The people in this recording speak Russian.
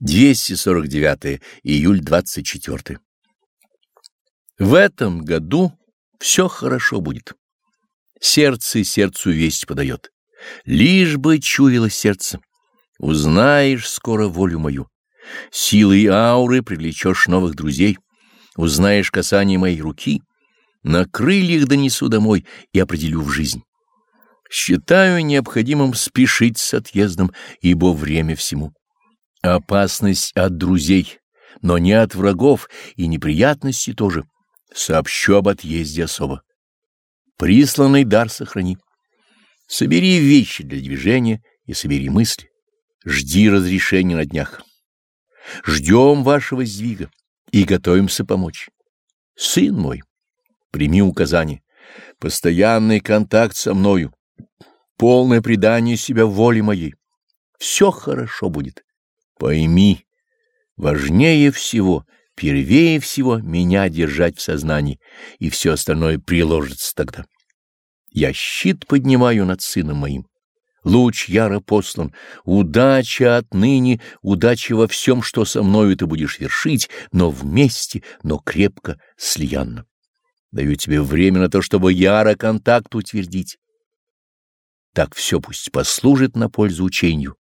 249 июль 24. В этом году все хорошо будет. Сердце сердцу весть подает. Лишь бы чуяло сердце. Узнаешь скоро волю мою. Силой ауры привлечешь новых друзей. Узнаешь касание моей руки. На крыльях донесу домой и определю в жизнь. Считаю необходимым спешить с отъездом, ибо время всему. Опасность от друзей, но не от врагов и неприятности тоже. Сообщу об отъезде особо. Присланный дар сохрани. Собери вещи для движения и собери мысли. Жди разрешения на днях. Ждем вашего сдвига и готовимся помочь. Сын мой, прими указание. Постоянный контакт со мною. Полное предание себя воле моей. Все хорошо будет. Пойми, важнее всего, первее всего меня держать в сознании, и все остальное приложится тогда. Я щит поднимаю над сыном моим. Луч яро послан, удача отныне, удача во всем, что со мною ты будешь вершить, но вместе, но крепко, слиянно. Даю тебе время на то, чтобы яро контакт утвердить. Так все пусть послужит на пользу учению